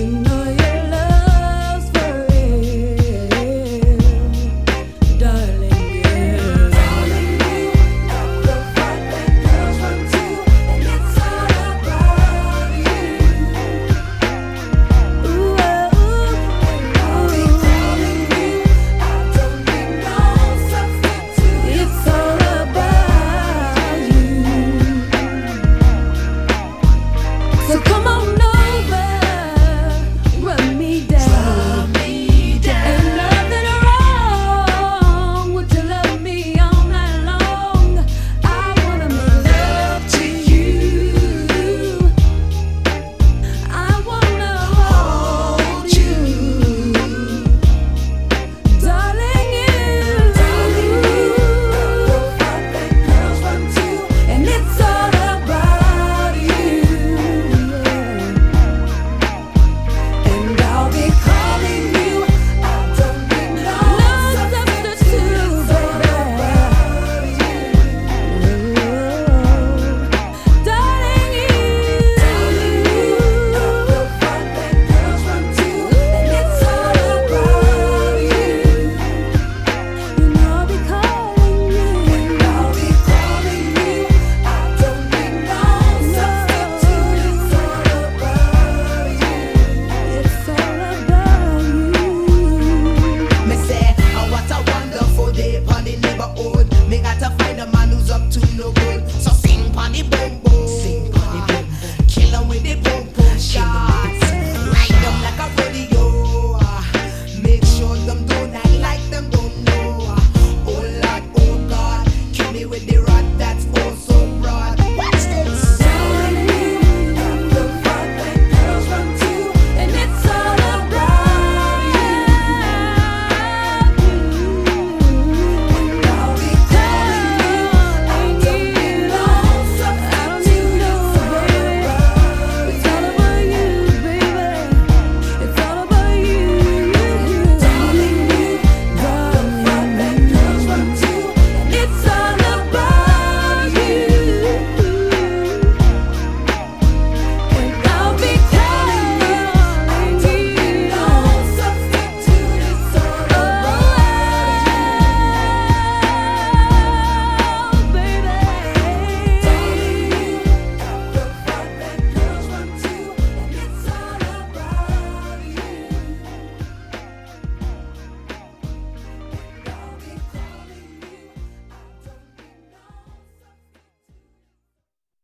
to know